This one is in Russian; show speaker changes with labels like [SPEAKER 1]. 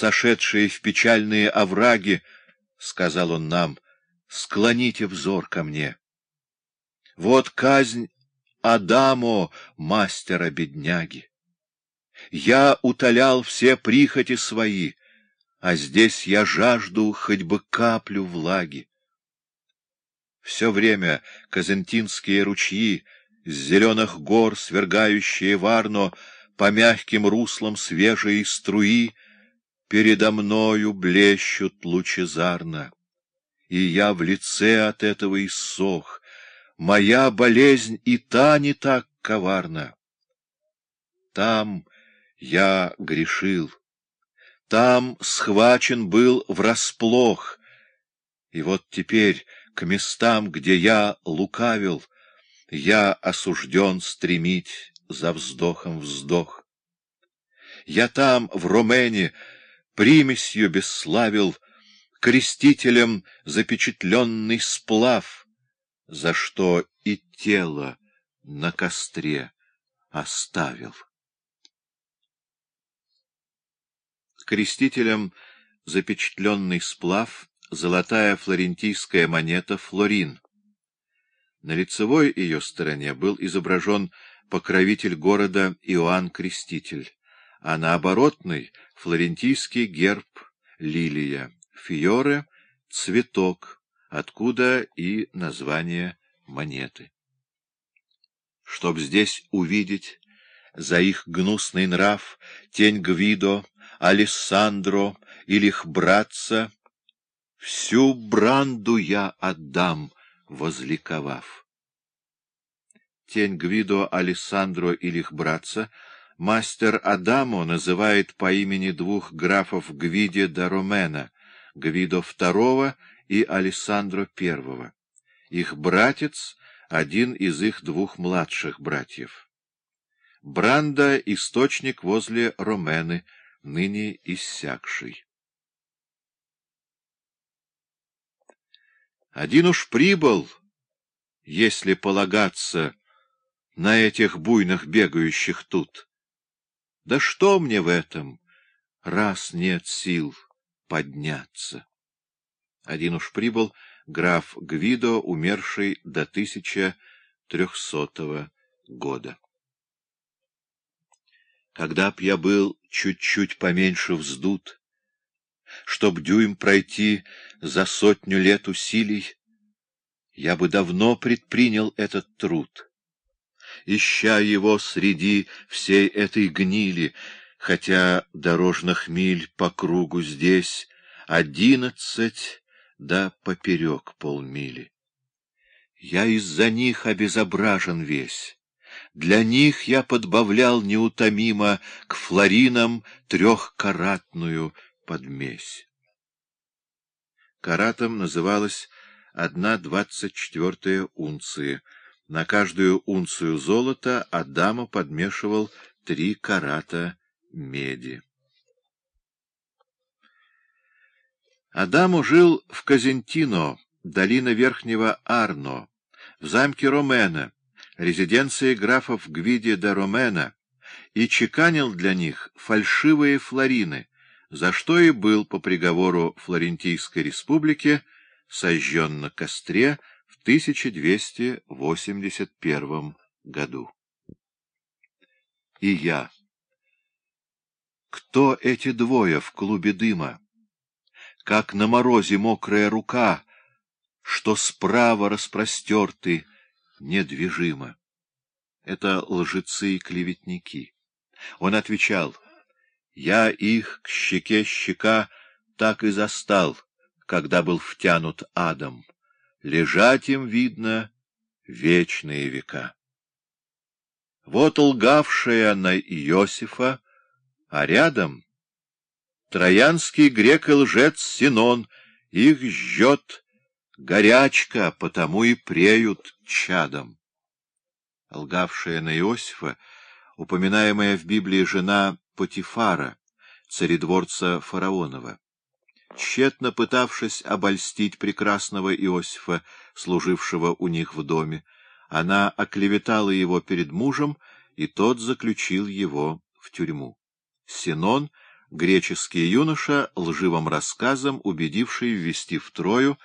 [SPEAKER 1] сошедшие в печальные овраги, — сказал он нам, — склоните взор ко мне. Вот казнь Адамо, мастера-бедняги. Я утолял все прихоти свои, а здесь я жажду хоть бы каплю влаги. Все время казентинские ручьи, с зеленых гор свергающие варно, по мягким руслам свежие струи, передо мною блещут лучезарно. И я в лице от этого иссох, моя болезнь и та не так коварна. Там я грешил, там схвачен был врасплох, и вот теперь к местам, где я лукавил, я осужден стремить за вздохом вздох. Я там, в Румене, примесью бесславил, крестителем запечатленный сплав, за что и тело на костре оставил. Крестителем запечатленный сплав, золотая флорентийская монета флорин. На лицевой ее стороне был изображен покровитель города Иоанн Креститель, а на оборотной — флорентийский герб лилия, фиоре — цветок, откуда и название монеты. Чтоб здесь увидеть за их гнусный нрав тень Гвидо, Алессандро или их братца, всю бранду я отдам, возликовав. Тень Гвидо, Алессандро или их братца мастер Адамо называет по имени двух графов Гвиде да Ромена, Гвидо II и Алессандро I. Их братец — один из их двух младших братьев. Бранда — источник возле Ромены — ныне иссякший. Один уж прибыл, если полагаться на этих буйных бегающих тут. Да что мне в этом, раз нет сил подняться? Один уж прибыл граф Гвидо, умерший до 1300 года. Когда б я был чуть-чуть поменьше вздут, Чтоб дюйм пройти за сотню лет усилий, Я бы давно предпринял этот труд. Ища его среди всей этой гнили, Хотя дорожных миль по кругу здесь Одиннадцать, да поперек полмили. Я из-за них обезображен весь. Для них я подбавлял неутомимо к флоринам трехкаратную подмесь. Каратом называлась одна двадцать четвертая унции. На каждую унцию золота Адама подмешивал три карата меди. Адаму жил в Казентино, долина Верхнего Арно, в замке Ромена, резиденции графов Гвиди де Ромена и чеканил для них фальшивые флорины, за что и был по приговору Флорентийской республики сожжен на костре 1281 году. И я. Кто эти двое в клубе дыма? Как на морозе мокрая рука, что справа распростерты, недвижимо. Это лжецы и клеветники. Он отвечал, «Я их к щеке щека так и застал, когда был втянут адом. Лежать им, видно, вечные века». Вот лгавшая на Иосифа, а рядом троянский грек и лжец Синон, их жжет горячка, потому и преют чадом. Лгавшая на Иосифа, упоминаемая в Библии жена Потифара, царедворца фараонова. Тщетно пытавшись обольстить прекрасного Иосифа, служившего у них в доме, она оклеветала его перед мужем, и тот заключил его в тюрьму. Синон греческий юноша, лживым рассказом убедивший ввести в Трою